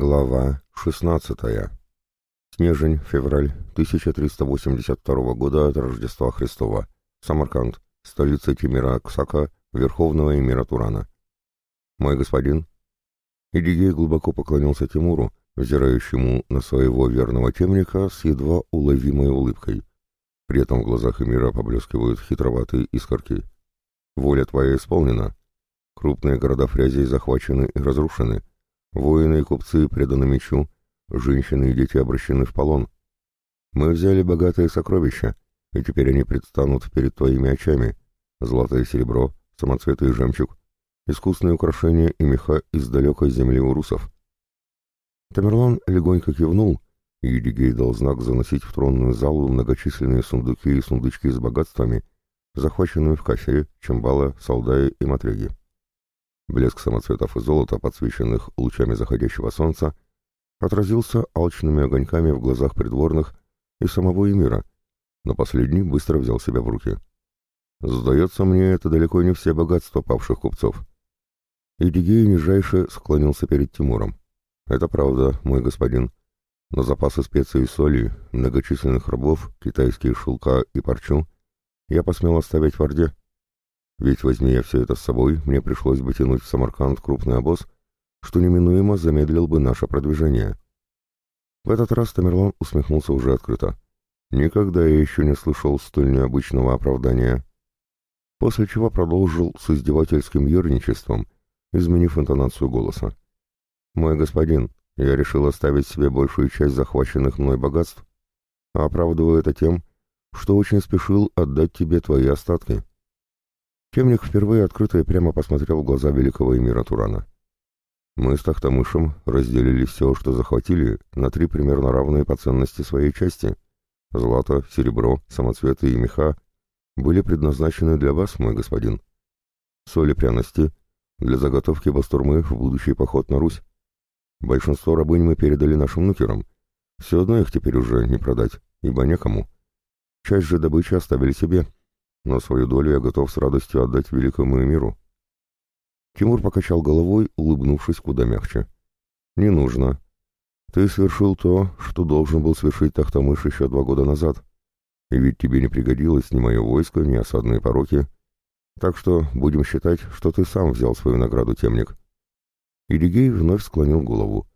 Глава 16. Снежень, февраль 1382 года от Рождества Христова. Самарканд, столица Тимира Ксака, Верховного Эмира Турана. Мой господин. Идигей глубоко поклонился Тимуру, взирающему на своего верного темника с едва уловимой улыбкой. При этом в глазах Эмира поблескивают хитроватые искорки. Воля твоя исполнена. Крупные города Фрязей захвачены и разрушены. Воины и купцы преданы мечу, женщины и дети обращены в полон. Мы взяли богатые сокровища, и теперь они предстанут перед твоими очами. Золото и серебро, самоцветы и жемчуг, искусные украшения и меха из далекой земли урусов. Тамерлан легонько кивнул, и Едигей дал знак заносить в тронную залу многочисленные сундуки и сундучки с богатствами, захваченные в Кафире, Чамбала, Салдае и Матреге. Блеск самоцветов и золота, подсвеченных лучами заходящего солнца, отразился алчными огоньками в глазах придворных и самого Эмира, но последний быстро взял себя в руки. «Сдается мне, это далеко не все богатства павших купцов». Идигей нижайше склонился перед Тимуром. «Это правда, мой господин. Но запасы специй и соли, многочисленных рабов, китайские шелка и парчу я посмел оставить в Орде, ведь возьми я все это с собой, мне пришлось бы тянуть в Самарканд крупный обоз, что неминуемо замедлил бы наше продвижение. В этот раз Тамерлан усмехнулся уже открыто. Никогда я еще не слышал столь необычного оправдания. После чего продолжил с издевательским ерничеством, изменив интонацию голоса. «Мой господин, я решил оставить себе большую часть захваченных мной богатств, а оправдываю это тем, что очень спешил отдать тебе твои остатки. Темник впервые открыто и прямо посмотрел в глаза великого эмира Турана. Мы с Тахтамышем разделили все, что захватили, на три примерно равные по ценности своей части. Злато, серебро, самоцветы и меха были предназначены для вас, мой господин. Соли пряности для заготовки бастурмы в будущий поход на Русь. Большинство рабынь мы передали нашим нукерам. Все одно их теперь уже не продать, ибо некому. Часть же добычи оставили себе, но свою долю я готов с радостью отдать великому миру. Тимур покачал головой, улыбнувшись куда мягче. «Не нужно. Ты совершил то, что должен был совершить Тахтамыш еще два года назад. И ведь тебе не пригодилось ни мое войско, ни осадные пороки. Так что будем считать, что ты сам взял свою награду, темник». Идигей вновь склонил голову.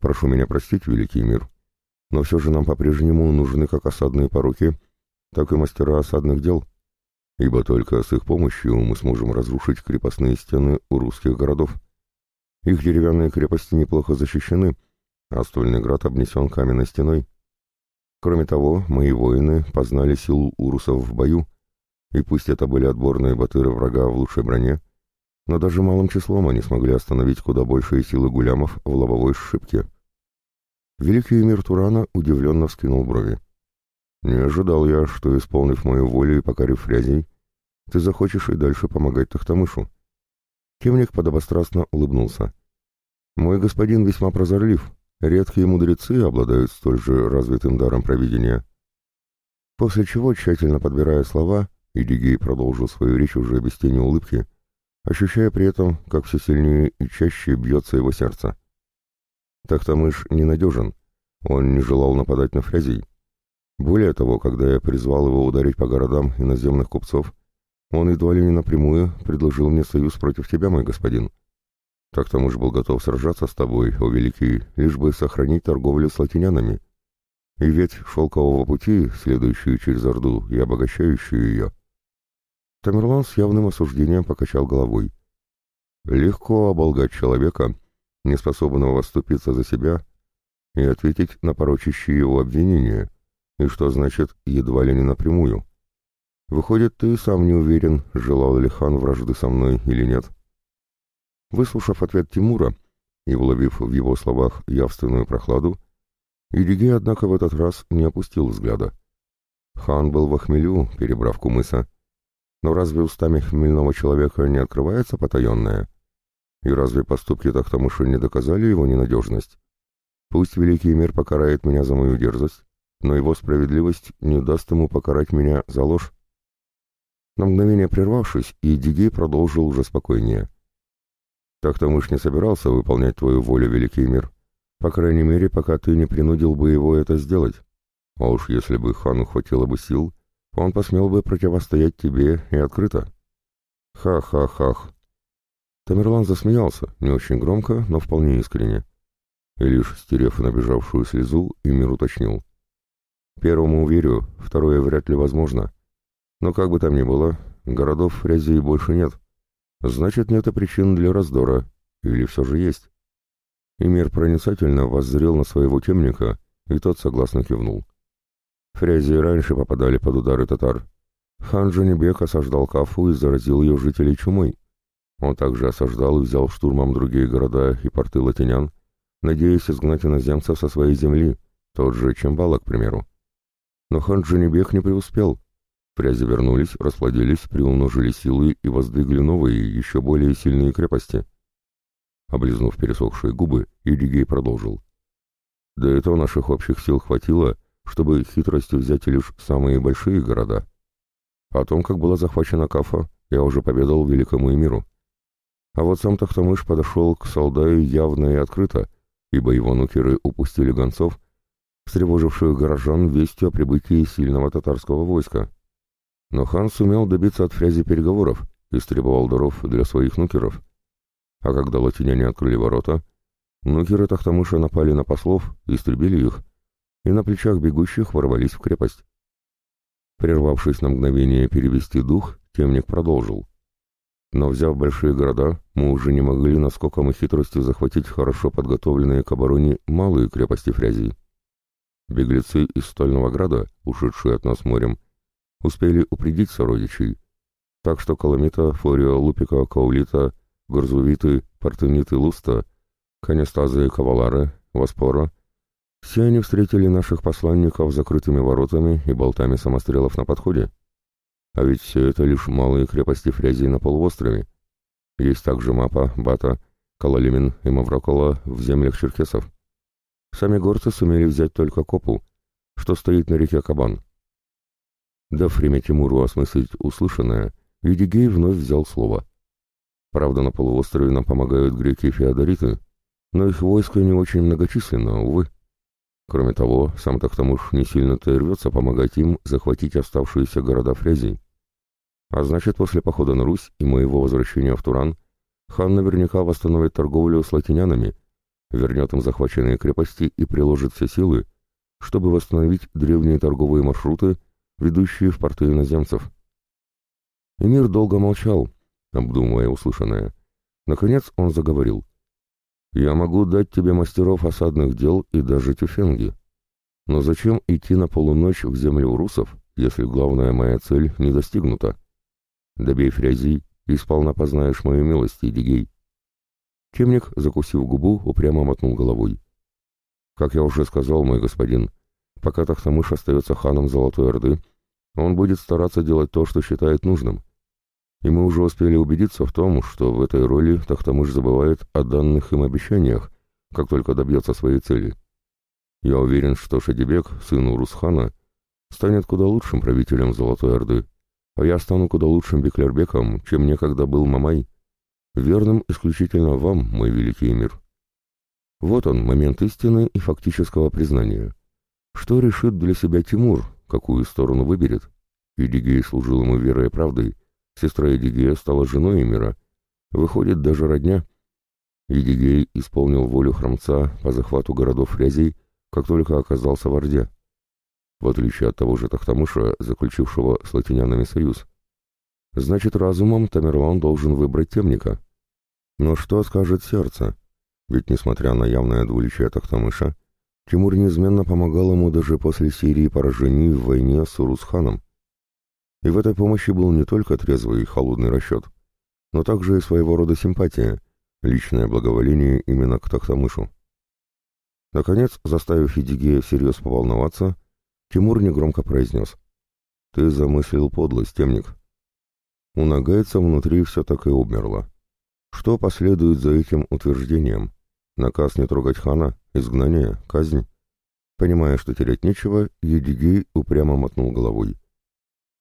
«Прошу меня простить, великий мир, но все же нам по-прежнему нужны как осадные пороки, так и мастера осадных дел» ибо только с их помощью мы сможем разрушить крепостные стены у русских городов. Их деревянные крепости неплохо защищены, а Стольный град обнесен каменной стеной. Кроме того, мои воины познали силу урусов в бою, и пусть это были отборные батыры врага в лучшей броне, но даже малым числом они смогли остановить куда большие силы гулямов в лобовой шибке. Великий эмир Турана удивленно вскинул брови. Не ожидал я, что, исполнив мою волю и покорив фрязей, ты захочешь и дальше помогать Тахтамышу. Темник подобострастно улыбнулся. Мой господин весьма прозорлив. Редкие мудрецы обладают столь же развитым даром провидения. После чего, тщательно подбирая слова, Идигей продолжил свою речь уже без тени улыбки, ощущая при этом, как все сильнее и чаще бьется его сердце. Тахтамыш ненадежен, он не желал нападать на фрязей. Более того, когда я призвал его ударить по городам иноземных купцов, он едва ли не напрямую предложил мне союз против тебя, мой господин. Так тому же был готов сражаться с тобой, о великий, лишь бы сохранить торговлю с латинянами. И ведь шелкового пути, следующую через Орду и обогащающую ее. Тамерлан с явным осуждением покачал головой. Легко оболгать человека, неспособного вступиться за себя, и ответить на порочащие его обвинения — и что значит «едва ли не напрямую»? Выходит, ты сам не уверен, желал ли хан вражды со мной или нет. Выслушав ответ Тимура и уловив в его словах явственную прохладу, Едигей, однако, в этот раз не опустил взгляда. Хан был в охмелю, перебрав кумыса. Но разве устами хмельного человека не открывается потаенное? И разве поступки Тахтамыша не доказали его ненадежность? Пусть великий мир покарает меня за мою дерзость, но его справедливость не даст ему покарать меня за ложь. На мгновение прервавшись, Идигей продолжил уже спокойнее. «Так-то мышь не собирался выполнять твою волю, великий мир, По крайней мере, пока ты не принудил бы его это сделать. А уж если бы хану хватило бы сил, он посмел бы противостоять тебе и открыто. Ха-ха-хах. Тамерлан засмеялся, не очень громко, но вполне искренне. И лишь стерев набежавшую слезу, Эмир уточнил. Первому верю, второе вряд ли возможно. Но как бы там ни было, городов Фрязии больше нет. Значит, нет и причин для раздора. Или все же есть? Эмир проницательно воззрел на своего темника, и тот согласно кивнул. Фрязи раньше попадали под удары татар. Хан Джанибек осаждал Кафу и заразил ее жителей чумой. Он также осаждал и взял штурмом другие города и порты латинян, надеясь изгнать иноземцев со своей земли, тот же Чембала, к примеру. Но хан Джанибек не преуспел. Фрязи вернулись, расплодились, приумножили силы и воздвигли новые, еще более сильные крепости. Облизнув пересохшие губы, Идигей продолжил. До этого наших общих сил хватило, чтобы хитростью взять лишь самые большие города. О том, как была захвачена Кафа, я уже поведал великому миру. А вот сам Тахтамыш подошел к Салдаю явно и открыто, ибо его нукеры упустили гонцов, встревоживших горожан вестью о прибытии сильного татарского войска. Но хан сумел добиться от фрязи переговоров и стребовал даров для своих нукеров. А когда латиняне открыли ворота, нукеры Тахтамыша напали на послов, истребили их, и на плечах бегущих ворвались в крепость. Прервавшись на мгновение перевести дух, темник продолжил. Но взяв большие города, мы уже не могли наскоком и хитростью захватить хорошо подготовленные к обороне малые крепости Фрязии. Беглецы из Стольного Града, ушедшие от нас морем, успели упредить сородичей, так что Коломита, Флорио, Лупика, Каулита, Горзувиты, Партениты, Луста, Канестазы, Кавалары, Воспора — все они встретили наших посланников закрытыми воротами и болтами самострелов на подходе. А ведь все это лишь малые крепости Фрязии на полуострове. Есть также Мапа, Бата, Калалимин и Маврокола в землях черкесов. Сами горцы сумели взять только Копу, что стоит на реке Кабан. Дав время Тимуру осмыслить услышанное, Едигей вновь взял слово. Правда, на полуострове нам помогают греки и феодориты, но их войско не очень многочисленно, увы. Кроме того, сам Тахтамыш не сильно-то рвется помогать им захватить оставшиеся города Фрязей. А значит, после похода на Русь и моего возвращения в Туран, хан наверняка восстановит торговлю с латинянами, вернет им захваченные крепости и приложит все силы, чтобы восстановить древние торговые маршруты, ведущие в порты иноземцев. Эмир долго молчал, обдумывая услышанное. Наконец он заговорил. Я могу дать тебе мастеров осадных дел и даже тюфенги. Но зачем идти на полуночь в землю русов, если главная моя цель не достигнута? Добей фрязей и сполна познаешь мою милость, Едигей. Темник, закусив губу, упрямо мотнул головой. Как я уже сказал, мой господин, пока Тахтамыш остается ханом Золотой Орды, он будет стараться делать то, что считает нужным и мы уже успели убедиться в том, что в этой роли Тахтамыш забывает о данных им обещаниях, как только добьется своей цели. Я уверен, что Шадибек, сын Урусхана, станет куда лучшим правителем Золотой Орды, а я стану куда лучшим Беклербеком, чем некогда был Мамай, верным исключительно вам, мой великий мир. Вот он, момент истины и фактического признания. Что решит для себя Тимур, какую сторону выберет? Идигей служил ему верой и правдой, Сестра Эдигея стала женой Эмира. Выходит, даже родня. Эдигей исполнил волю храмца по захвату городов Фрязей, как только оказался в Орде. В отличие от того же Тахтамыша, заключившего с латинянами союз. Значит, разумом Тамерлан должен выбрать темника. Но что скажет сердце? Ведь, несмотря на явное двуличие Тахтамыша, Тимур неизменно помогал ему даже после серии поражений в войне с Урусханом. И в этой помощи был не только трезвый и холодный расчет, но также и своего рода симпатия, личное благоволение именно к Тахтамышу. Наконец, заставив Едигея всерьез поволноваться, Тимур негромко произнес. «Ты замыслил подлость, темник». У нагайца внутри все так и обмерло. Что последует за этим утверждением? Наказ не трогать хана, изгнание, казнь? Понимая, что терять нечего, Едигей упрямо мотнул головой.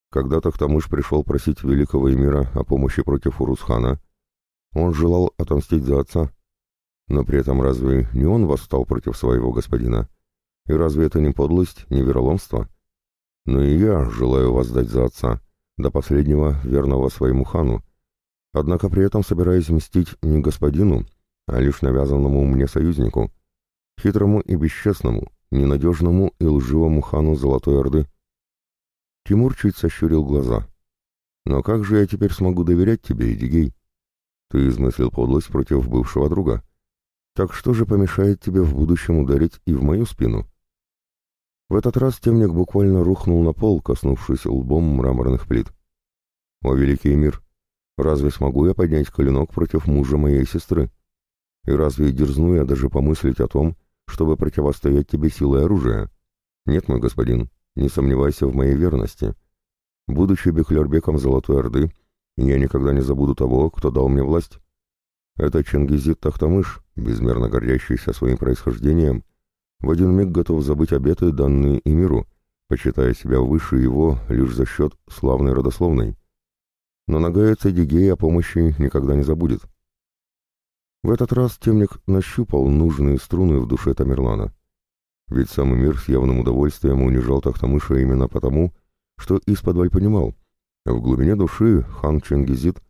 Когда Тахтамыш пришел просить великого эмира о помощи против Урусхана, он желал отомстить за отца. Но при этом разве не он восстал против своего господина? И разве это не подлость, не вероломство? Но и я желаю воздать за отца, до последнего верного своему хану, однако при этом собираюсь мстить не господину, а лишь навязанному мне союзнику, хитрому и бесчестному, ненадежному и лживому хану Золотой Орды. Тимур чуть сощурил глаза. «Но как же я теперь смогу доверять тебе, Эдигей? Ты измыслил подлость против бывшего друга. Так что же помешает тебе в будущем ударить и в мою спину?» В этот раз темник буквально рухнул на пол, коснувшись лбом мраморных плит. «О, великий мир! Разве смогу я поднять клинок против мужа моей сестры? И разве дерзну я даже помыслить о том, чтобы противостоять тебе силой оружия? Нет, мой господин, не сомневайся в моей верности. Будучи Бехлербеком Золотой Орды, я никогда не забуду того, кто дал мне власть. Это Чингизит Тахтамыш, безмерно гордящийся своим происхождением, в один миг готов забыть обеты, данные и миру, почитая себя выше его лишь за счет славной родословной. Но Нагаец Эдигей о помощи никогда не забудет. В этот раз темник нащупал нужные струны в душе Тамерлана. Ведь самый мир с явным удовольствием унижал Тахтамыша именно потому, что из-под понимал, в глубине души хан Чингизит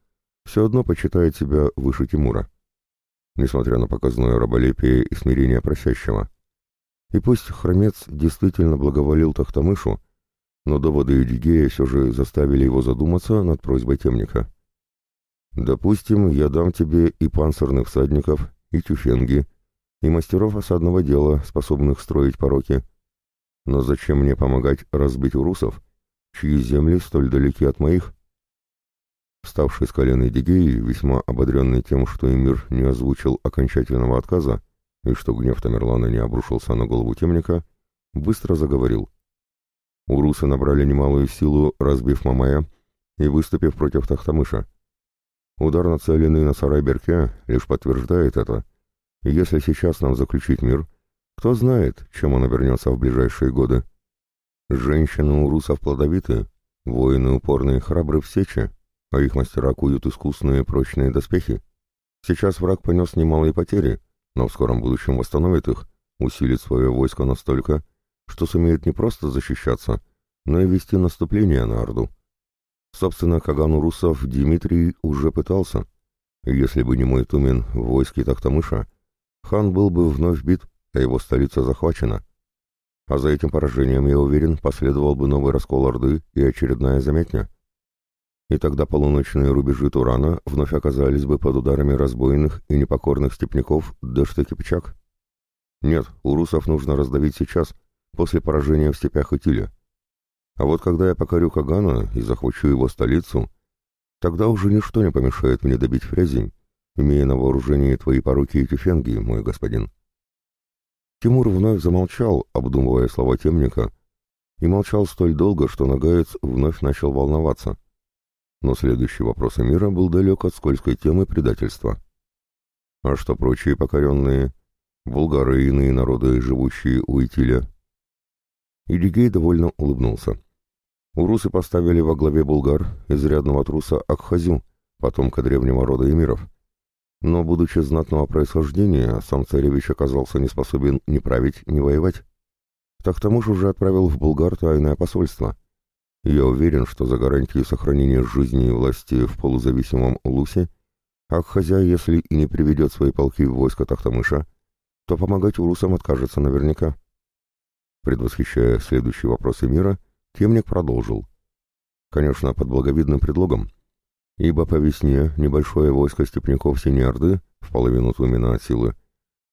все одно почитает себя выше Тимура, несмотря на показное раболепие и смирение просящего. И пусть хромец действительно благоволил Тахтамышу, но доводы Эдигея все же заставили его задуматься над просьбой темника. «Допустим, я дам тебе и панцирных всадников, и тюфенги, и мастеров осадного дела, способных строить пороки. Но зачем мне помогать разбить урусов, чьи земли столь далеки от моих? Вставший с колена Дигеи, весьма ободренный тем, что Эмир не озвучил окончательного отказа, и что гнев Тамерлана не обрушился на голову темника, быстро заговорил. Урусы набрали немалую силу, разбив Мамая и выступив против Тахтамыша. Удар, нацеленный на сарай Берке, лишь подтверждает это — если сейчас нам заключить мир, кто знает, чем он обернется в ближайшие годы. Женщины у русов плодовиты, воины упорные храбры в сече, а их мастера куют искусные прочные доспехи. Сейчас враг понес немалые потери, но в скором будущем восстановит их, усилит свое войско настолько, что сумеет не просто защищаться, но и вести наступление на Орду. Собственно, Кагану Русов Дмитрий уже пытался. Если бы не мой Тумен в войске Тахтамыша, хан был бы вновь бит, а его столица захвачена. А за этим поражением, я уверен, последовал бы новый раскол Орды и очередная заметня. И тогда полуночные рубежи Турана вновь оказались бы под ударами разбойных и непокорных степняков Дэшта Кипчак. Нет, у русов нужно раздавить сейчас, после поражения в степях Итиля. А вот когда я покорю Кагана и захвачу его столицу, тогда уже ничто не помешает мне добить Фрязень, имея на вооружении твои пороки и тюфенги, мой господин». Тимур вновь замолчал, обдумывая слова темника, и молчал столь долго, что Нагаец вновь начал волноваться. Но следующий вопрос Эмира был далек от скользкой темы предательства. А что прочие покоренные, булгары и иные народы, живущие у Итиля? Идигей довольно улыбнулся. Урусы поставили во главе булгар изрядного труса Акхазю, потомка древнего рода эмиров. Но, будучи знатного происхождения, сам царевич оказался не способен ни править, ни воевать. Так тому же уже отправил в Булгар тайное посольство. Я уверен, что за гарантию сохранения жизни и власти в полузависимом Лусе Акхазя, если и не приведет свои полки в войско Тахтамыша, то помогать урусам откажется наверняка. Предвосхищая следующий вопрос мира, темник продолжил. Конечно, под благовидным предлогом, ибо по весне небольшое войско степняков Синей Орды, в половину Тумена от силы,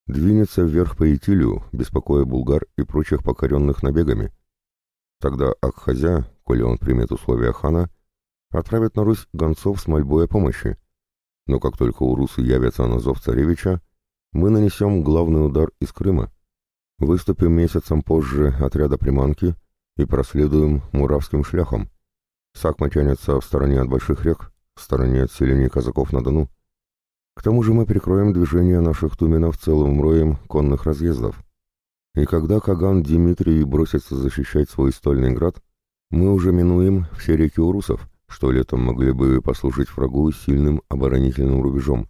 двинется вверх по Итилю, беспокоя булгар и прочих покоренных набегами. Тогда Акхазя, коли он примет условия хана, отправит на Русь гонцов с мольбой о помощи. Но как только урусы явятся на зов царевича, мы нанесем главный удар из Крыма, выступим месяцем позже отряда приманки и проследуем муравским шляхом. Сакма тянется в стороне от больших рек, в стороне от селения казаков на Дону. К тому же мы прикроем движение наших туменов целым роем конных разъездов. И когда Каган Дмитрий бросится защищать свой стольный град, мы уже минуем все реки урусов, что летом могли бы послужить врагу сильным оборонительным рубежом.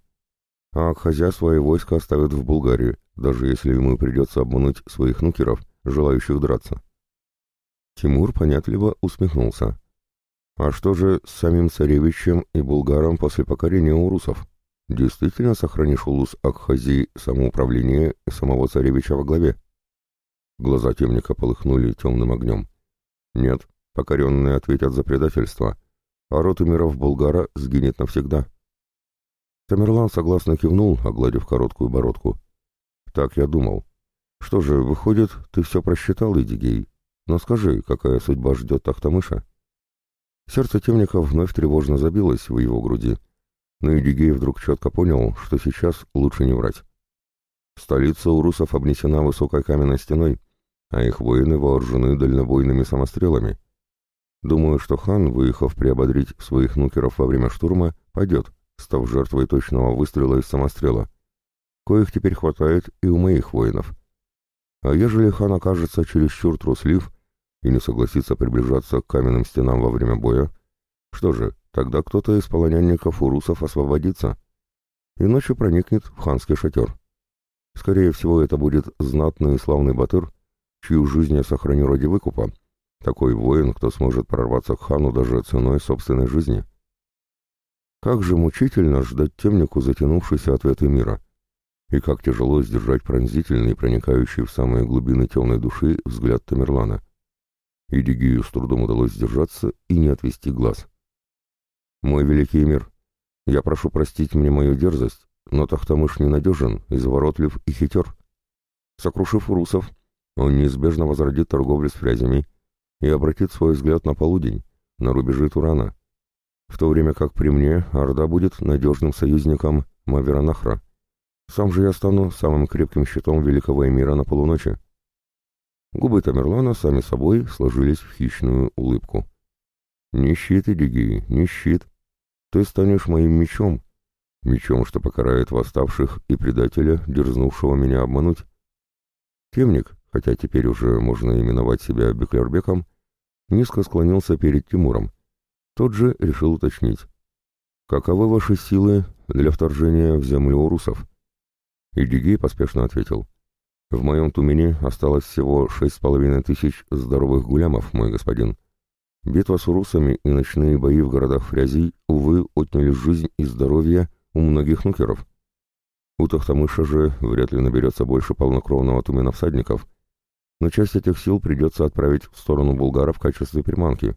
а Акхазя свои войска оставит в Булгарии, даже если ему придется обмануть своих нукеров, желающих драться. Тимур понятливо усмехнулся. А что же с самим царевичем и булгаром после покорения урусов? Действительно сохранишь улус Акхази самоуправление самого царевича во главе? Глаза темника полыхнули темным огнем. Нет, покоренные ответят за предательство, а род миров Булгара сгинет навсегда. Тамерлан согласно кивнул, огладив короткую бородку. Так я думал. Что же, выходит, ты все просчитал, Идигей? Но скажи, какая судьба ждет Тахтамыша? Сердце темника вновь тревожно забилось в его груди, но Идигей вдруг четко понял, что сейчас лучше не врать. Столица урусов обнесена высокой каменной стеной, а их воины вооружены дальнобойными самострелами. Думаю, что хан, выехав приободрить своих нукеров во время штурма, пойдет, став жертвой точного выстрела из самострела. Коих теперь хватает и у моих воинов. А ежели хан окажется чересчур труслив и не согласится приближаться к каменным стенам во время боя, что же, тогда кто-то из полонянников урусов освободится и ночью проникнет в ханский шатер. Скорее всего, это будет знатный и славный батыр, чью жизнь я сохраню ради выкупа, такой воин, кто сможет прорваться к хану даже ценой собственной жизни. Как же мучительно ждать темнику затянувшейся ответы мира, и как тяжело сдержать пронзительный, проникающий в самые глубины темной души взгляд Тамерлана. И Дигию с трудом удалось сдержаться и не отвести глаз. «Мой великий мир, я прошу простить мне мою дерзость, но Тахтамыш ненадежен, изворотлив и хитер. Сокрушив урусов, он неизбежно возродит торговлю с фрязями и обратит свой взгляд на полудень, на рубежи Турана, в то время как при мне Орда будет надежным союзником Маверанахра. Сам же я стану самым крепким щитом великого эмира на полуночи. Губы Тамерлана сами собой сложились в хищную улыбку. «Не щит, Эдигей, не щит. Ты станешь моим мечом, мечом, что покарает восставших и предателя, дерзнувшего меня обмануть. Темник, хотя теперь уже можно именовать себя Беклербеком, низко склонился перед Тимуром. Тот же решил уточнить. «Каковы ваши силы для вторжения в землю урусов?» Идигей поспешно ответил. «В моем тумене осталось всего шесть с половиной тысяч здоровых гулямов, мой господин. Битва с урусами и ночные бои в городах Фрязей, увы, отняли жизнь и здоровье у многих нукеров. У Тахтамыша же вряд ли наберется больше полнокровного тумена всадников, но часть этих сил придется отправить в сторону булгара в качестве приманки.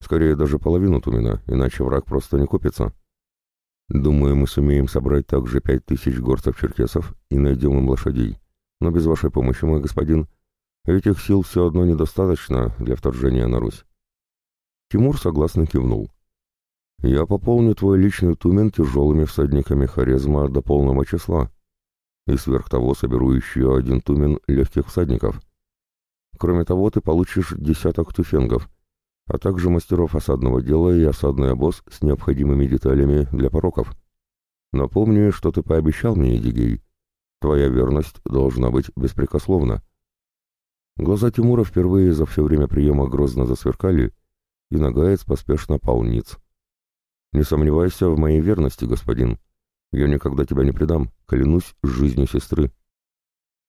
Скорее даже половину тумена, иначе враг просто не купится. Думаю, мы сумеем собрать также пять тысяч горцев-черкесов и найдем им лошадей. Но без вашей помощи, мой господин, этих сил все одно недостаточно для вторжения на Русь. Тимур согласно кивнул. Я пополню твой личный тумен тяжелыми всадниками Хорезма до полного числа, и сверх того соберу еще один тумен легких всадников. Кроме того, ты получишь десяток туфенгов, а также мастеров осадного дела и осадный обоз с необходимыми деталями для пороков. Напомню, что ты пообещал мне, Эдигей. Твоя верность должна быть беспрекословна. Глаза Тимура впервые за все время приема грозно засверкали, и Нагаец поспешно пал ниц. «Не сомневайся в моей верности, господин. Я никогда тебя не предам, клянусь жизнью сестры».